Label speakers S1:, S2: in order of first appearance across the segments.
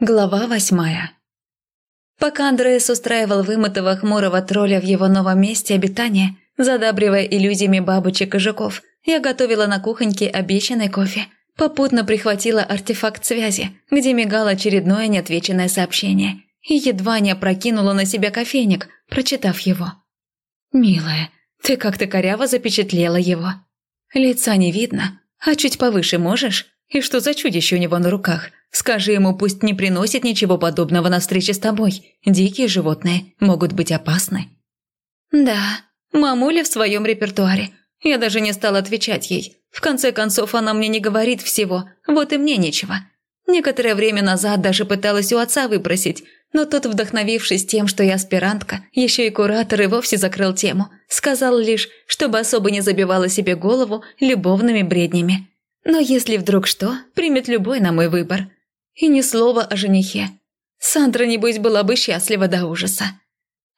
S1: Глава восьмая Пока Андреас устраивал вымытого хмурого тролля в его новом месте обитания, задабривая иллюзиями бабочек и жуков, я готовила на кухоньке обещанный кофе. Попутно прихватила артефакт связи, где мигало очередное неотвеченное сообщение, и едва не опрокинула на себя кофейник, прочитав его. «Милая, ты как-то коряво запечатлела его. Лица не видно, а чуть повыше можешь? И что за чудище у него на руках? Скажи ему, пусть не приносит ничего подобного на встрече с тобой. Дикие животные могут быть опасны». «Да, мамуля в своем репертуаре. Я даже не стала отвечать ей. В конце концов, она мне не говорит всего, вот и мне нечего. Некоторое время назад даже пыталась у отца выпросить, но тот, вдохновившись тем, что я аспирантка, еще и куратор и вовсе закрыл тему. Сказал лишь, чтобы особо не забивала себе голову любовными бреднями. Но если вдруг что, примет любой на мой выбор. И ни слова о женихе. Сандра, небось, была бы счастлива до ужаса.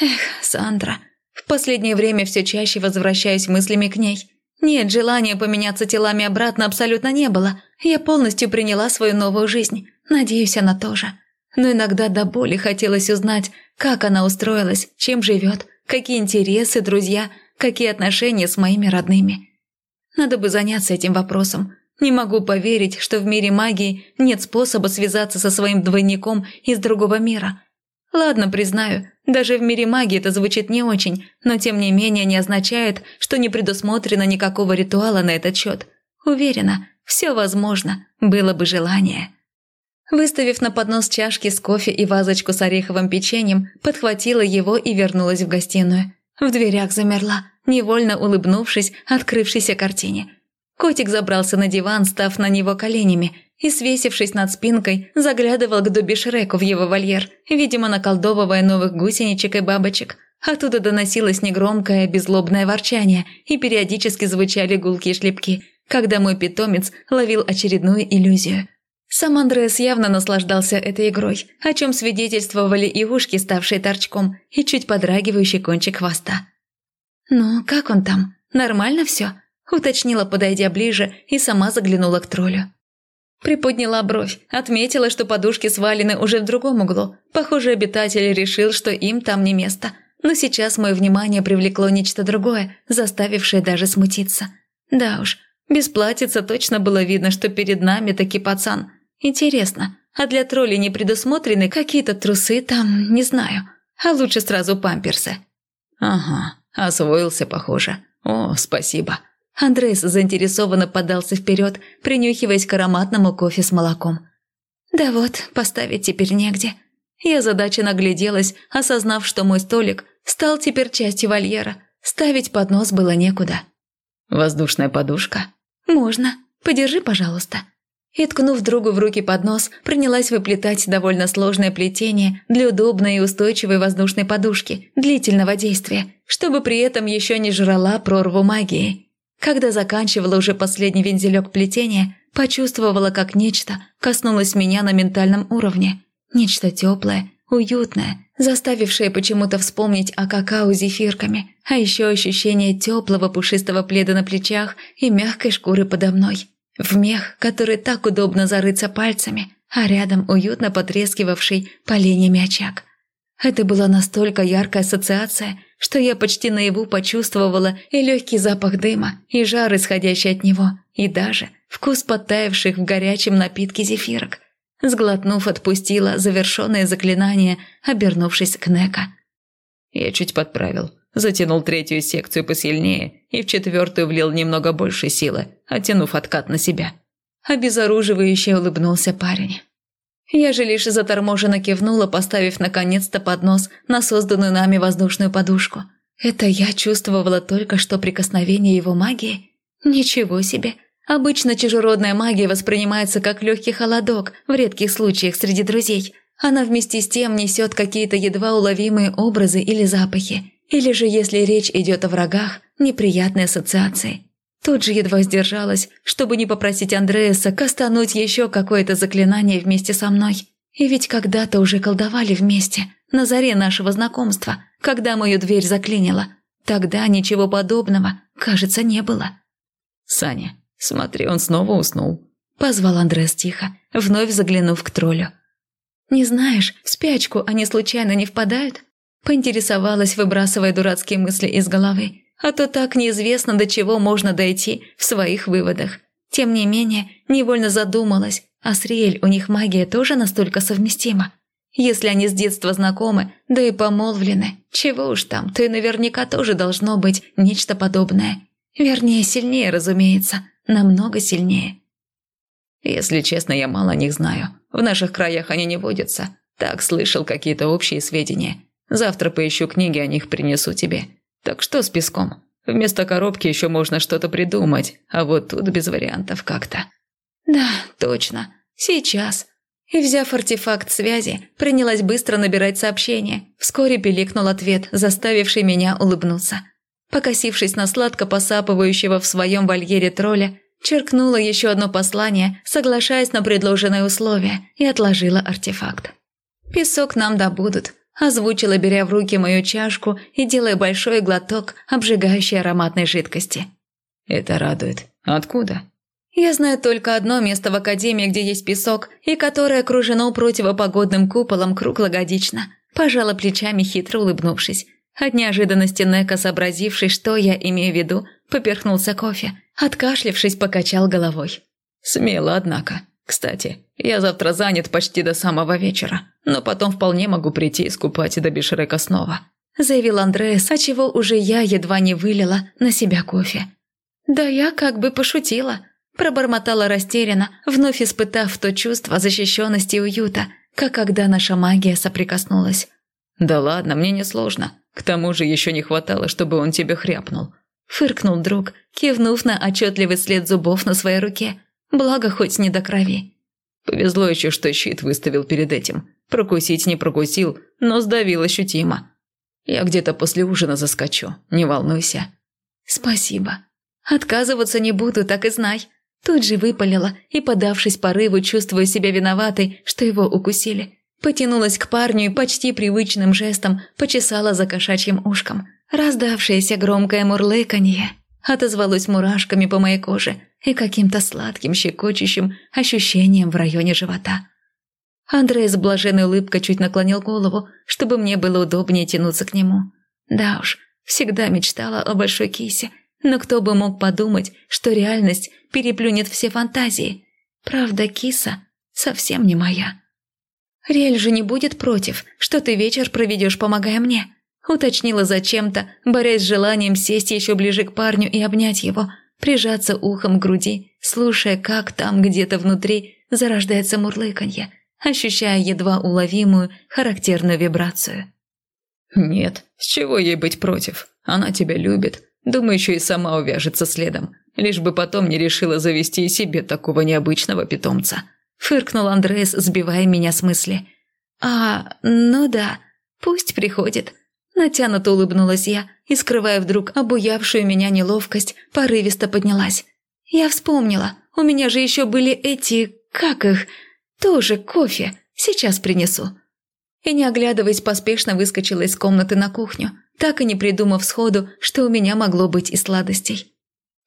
S1: Эх, Сандра. В последнее время все чаще возвращаюсь мыслями к ней. Нет, желания поменяться телами обратно абсолютно не было. Я полностью приняла свою новую жизнь. Надеюсь, она тоже. Но иногда до боли хотелось узнать, как она устроилась, чем живет, какие интересы, друзья, какие отношения с моими родными. Надо бы заняться этим вопросом, не могу поверить, что в мире магии нет способа связаться со своим двойником из другого мира. Ладно, признаю, даже в мире магии это звучит не очень, но тем не менее не означает, что не предусмотрено никакого ритуала на этот счет. Уверена, все возможно, было бы желание. Выставив на поднос чашки с кофе и вазочку с ореховым печеньем, подхватила его и вернулась в гостиную. В дверях замерла, невольно улыбнувшись открывшейся картине – Котик забрался на диван, став на него коленями, и, свесившись над спинкой, заглядывал к Дуби Шреку в его вольер, видимо, наколдовывая новых гусеничек и бабочек. Оттуда доносилось негромкое, беззлобное ворчание, и периодически звучали гулкие шлепки, когда мой питомец ловил очередную иллюзию. Сам Андреас явно наслаждался этой игрой, о чем свидетельствовали и ушки, ставшие торчком, и чуть подрагивающий кончик хвоста. «Ну, как он там? Нормально все?» Уточнила, подойдя ближе, и сама заглянула к троллю. Приподняла бровь, отметила, что подушки свалены уже в другом углу. Похоже, обитатель решил, что им там не место. Но сейчас мое внимание привлекло нечто другое, заставившее даже смутиться. Да уж, без платьица точно было видно, что перед нами таки пацан. Интересно, а для троллей не предусмотрены какие-то трусы там, не знаю. А лучше сразу памперсы. Ага, освоился, похоже. О, спасибо. Андрес заинтересованно подался вперед, принюхиваясь к ароматному кофе с молоком. «Да вот, поставить теперь негде». Я задача нагляделась, осознав, что мой столик стал теперь частью вольера. Ставить поднос было некуда. «Воздушная подушка?» «Можно. Подержи, пожалуйста». И, ткнув другу в руки поднос, принялась выплетать довольно сложное плетение для удобной и устойчивой воздушной подушки длительного действия, чтобы при этом еще не жрала прорву магии. Когда заканчивала уже последний вензелек плетения, почувствовала, как нечто коснулось меня на ментальном уровне. Нечто теплое, уютное, заставившее почему-то вспомнить о какао с зефирками, а еще ощущение теплого пушистого пледа на плечах и мягкой шкуры подо мной. В мех, который так удобно зарыться пальцами, а рядом уютно потрескивавший поленьями очаг. Это была настолько яркая ассоциация, что я почти наяву почувствовала и легкий запах дыма, и жар, исходящий от него, и даже вкус подтаявших в горячем напитке зефирок. Сглотнув, отпустила завершенное заклинание, обернувшись к Нека. Я чуть подправил, затянул третью секцию посильнее и в четвертую влил немного больше силы, оттянув откат на себя. Обезоруживающе улыбнулся парень. Я же лишь заторможенно кивнула, поставив наконец-то поднос на созданную нами воздушную подушку. Это я чувствовала только что прикосновение его магии? Ничего себе! Обычно чужеродная магия воспринимается как легкий холодок в редких случаях среди друзей. Она вместе с тем несет какие-то едва уловимые образы или запахи. Или же, если речь идет о врагах, неприятные ассоциации. Тут же едва сдержалась, чтобы не попросить Андреаса кастануть еще какое-то заклинание вместе со мной. И ведь когда-то уже колдовали вместе, на заре нашего знакомства, когда мою дверь заклинило. Тогда ничего подобного, кажется, не было. «Саня, смотри, он снова уснул», – позвал Андреас тихо, вновь заглянув к троллю. Не знаешь, в спячку они случайно не впадают?» Поинтересовалась, выбрасывая дурацкие мысли из головы. А то так неизвестно, до чего можно дойти в своих выводах. Тем не менее, невольно задумалась, а с Риэль у них магия тоже настолько совместима? Если они с детства знакомы, да и помолвлены, чего уж там, то и наверняка тоже должно быть нечто подобное. Вернее, сильнее, разумеется, намного сильнее.
S2: Если честно, я мало о них знаю. В наших краях они не водятся. Так, слышал какие-то общие сведения. Завтра поищу книги, о них принесу тебе. Так что с песком? Вместо коробки еще можно что-то придумать, а вот тут без вариантов как-то.
S1: Да, точно. Сейчас. И, взяв артефакт связи, принялась быстро набирать сообщение. Вскоре пиликнул ответ, заставивший меня улыбнуться. Покосившись на сладко посапывающего в своем вольере тролля, черкнула еще одно послание, соглашаясь на предложенные условия, и отложила артефакт. «Песок нам добудут», – озвучила, беря в руки мою чашку и делая большой глоток обжигающей ароматной жидкости.
S2: «Это радует. Откуда?»
S1: Я знаю только одно место в Академии, где есть песок, и которое окружено противопогодным куполом круглогодично. Пожала плечами, хитро улыбнувшись. От неожиданности Нека, сообразивший, что я имею в виду, поперхнулся кофе. Откашлившись, покачал головой.
S2: «Смело, однако. Кстати, я завтра занят почти до самого вечера, но потом вполне могу прийти и скупать до Бишрека снова»,
S1: заявил Андреас, а чего уже я едва не вылила на себя кофе. «Да я как бы пошутила», Пробормотала растерянно, вновь испытав то чувство защищенности и уюта, как когда наша магия соприкоснулась.
S2: «Да ладно, мне не сложно. К тому же еще не хватало, чтобы он тебе хряпнул».
S1: Фыркнул друг, кивнув на отчетливый след зубов на своей руке. Благо, хоть не до крови.
S2: Повезло еще, что щит выставил перед этим. Прокусить не прокусил, но сдавил ощутимо. Я где-то после ужина заскочу, не волнуйся.
S1: Спасибо. Отказываться не буду, так и знай. Тут же выпалила и, подавшись порыву, чувствуя себя виноватой, что его укусили. Потянулась к парню и почти привычным жестом почесала за кошачьим ушком. Раздавшееся громкое мурлыканье отозвалось мурашками по моей коже и каким-то сладким щекочущим ощущением в районе живота. Андрей с блаженной улыбкой чуть наклонил голову, чтобы мне было удобнее тянуться к нему. Да уж, всегда мечтала о большой кисе – но кто бы мог подумать, что реальность переплюнет все фантазии. Правда, киса совсем не моя. Риэль же не будет против, что ты вечер проведешь, помогая мне. Уточнила зачем-то, борясь с желанием сесть еще ближе к парню и обнять его, прижаться ухом к груди, слушая, как там где-то внутри зарождается мурлыканье, ощущая едва уловимую характерную вибрацию.
S2: «Нет, с чего ей быть против? Она тебя любит, Думаю, еще и сама увяжется следом, лишь бы потом не решила завести и себе такого необычного питомца.
S1: Фыркнул Андреас, сбивая меня с мысли. «А, ну да, пусть приходит». Натянуто улыбнулась я и, скрывая вдруг обуявшую меня неловкость, порывисто поднялась. «Я вспомнила, у меня же еще были эти... как их? Тоже кофе. Сейчас принесу». И не оглядываясь, поспешно выскочила из комнаты на кухню так и не придумав сходу, что у меня могло быть и сладостей.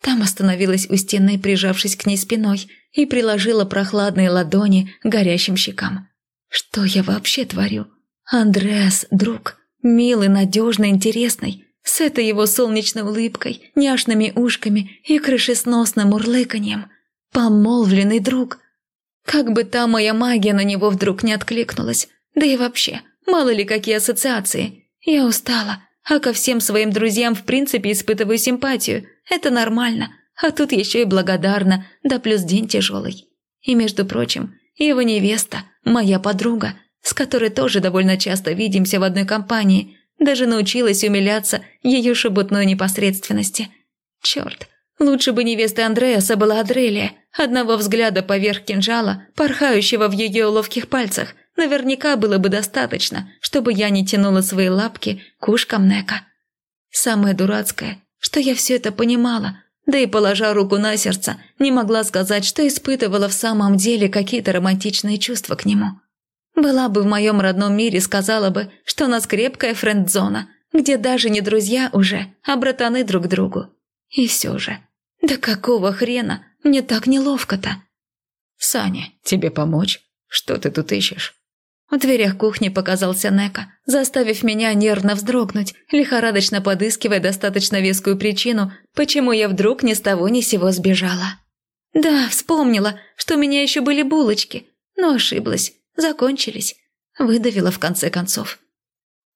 S1: Там остановилась у стены, прижавшись к ней спиной, и приложила прохладные ладони горящим щекам. Что я вообще творю? Андреас, друг, милый, надежный, интересный, с этой его солнечной улыбкой, няшными ушками и крышесносным урлыканьем. Помолвленный друг. Как бы та моя магия на него вдруг не откликнулась. Да и вообще, мало ли какие ассоциации. Я устала, а ко всем своим друзьям в принципе испытываю симпатию. Это нормально. А тут еще и благодарна, да плюс день тяжелый. И, между прочим, его невеста, моя подруга, с которой тоже довольно часто видимся в одной компании, даже научилась умиляться ее шебутной непосредственности. Черт, лучше бы невестой Андреаса была Адрелия, одного взгляда поверх кинжала, порхающего в ее ловких пальцах – Наверняка было бы достаточно, чтобы я не тянула свои лапки к ушкам Нека. Самое дурацкое, что я все это понимала, да и, положа руку на сердце, не могла сказать, что испытывала в самом деле какие-то романтичные чувства к нему. Была бы в моем родном мире, сказала бы, что у нас крепкая френд-зона, где даже не друзья уже, а братаны друг другу. И все же, да какого хрена мне так неловко-то?
S2: «Саня, тебе помочь? Что ты тут ищешь?»
S1: В дверях кухни показался Нека, заставив меня нервно вздрогнуть, лихорадочно подыскивая достаточно вескую причину, почему я вдруг ни с того ни сего сбежала. Да, вспомнила, что у меня еще были булочки, но ошиблась, закончились. Выдавила в конце концов.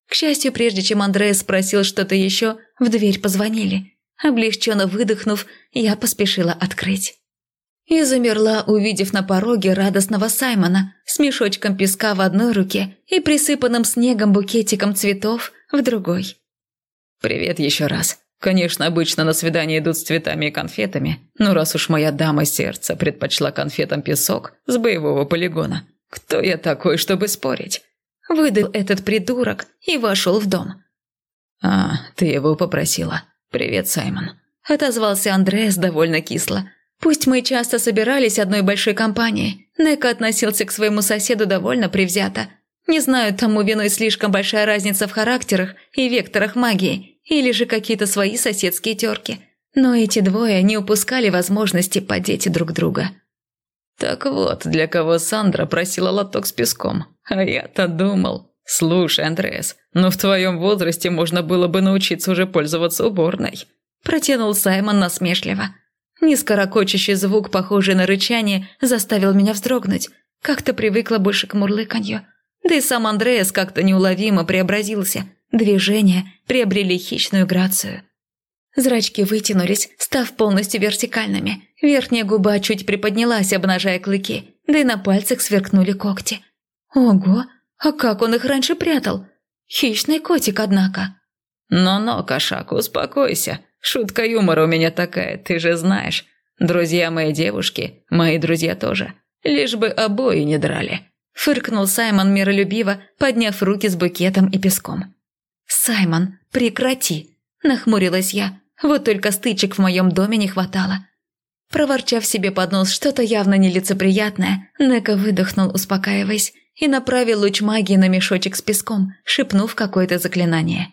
S1: К счастью, прежде чем Андреас спросил что-то еще, в дверь позвонили. Облегченно выдохнув, я поспешила открыть. И замерла, увидев на пороге радостного Саймона с мешочком песка в одной руке и присыпанным снегом букетиком цветов в другой.
S2: «Привет еще раз. Конечно, обычно на свидание идут с цветами и конфетами, но раз уж моя дама сердца предпочла конфетам песок с боевого полигона, кто я такой, чтобы спорить?»
S1: Выдал этот придурок и вошел в дом.
S2: «А, ты его попросила. Привет, Саймон», –
S1: отозвался Андреас довольно кисло – Пусть мы часто собирались одной большой компанией, Нека относился к своему соседу довольно привзято. Не знаю, тому виной слишком большая разница в характерах и векторах магии, или же какие-то свои соседские терки. Но эти двое не упускали возможности подеть друг друга.
S2: «Так вот, для кого Сандра просила лоток с песком. А я-то думал. Слушай, Андреас, но в твоем возрасте можно было бы научиться уже пользоваться уборной».
S1: Протянул Саймон насмешливо. Низкорокочущий звук, похожий на рычание, заставил меня вздрогнуть. Как-то привыкла больше к мурлыканью. Да и сам Андреас как-то неуловимо преобразился. Движения приобрели хищную грацию. Зрачки вытянулись, став полностью вертикальными. Верхняя губа чуть приподнялась, обнажая клыки, да и на пальцах сверкнули когти. Ого, а как он их раньше прятал? Хищный котик, однако.
S2: «Но-но, кошак, успокойся. Шутка юмора у меня такая, ты же знаешь. Друзья моей девушки, мои друзья тоже. Лишь бы обои не драли».
S1: Фыркнул Саймон миролюбиво, подняв руки с букетом и песком. «Саймон, прекрати!» – нахмурилась я. Вот только стычек в моем доме не хватало. Проворчав себе под нос что-то явно нелицеприятное, Нека выдохнул, успокаиваясь, и направил луч магии на мешочек с песком, шепнув какое-то заклинание.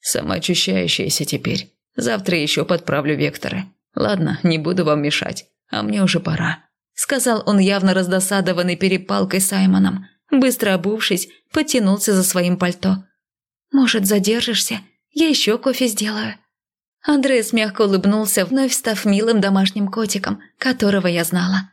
S2: «Самоочищающаяся теперь. Завтра еще подправлю векторы. Ладно, не буду вам мешать, а мне уже пора», – сказал он явно раздосадованный перепалкой Саймоном.
S1: Быстро обувшись, потянулся за своим пальто. «Может, задержишься? Я еще кофе сделаю». Андрес мягко улыбнулся, вновь став милым домашним котиком, которого я знала.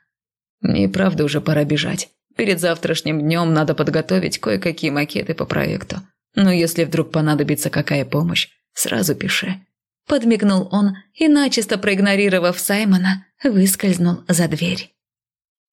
S2: «Мне и правда уже пора бежать. Перед завтрашним днем надо подготовить кое-какие макеты по проекту. Но если вдруг понадобится какая помощь, сразу пиши.
S1: Подмигнул он и, начисто проигнорировав Саймона, выскользнул за дверь.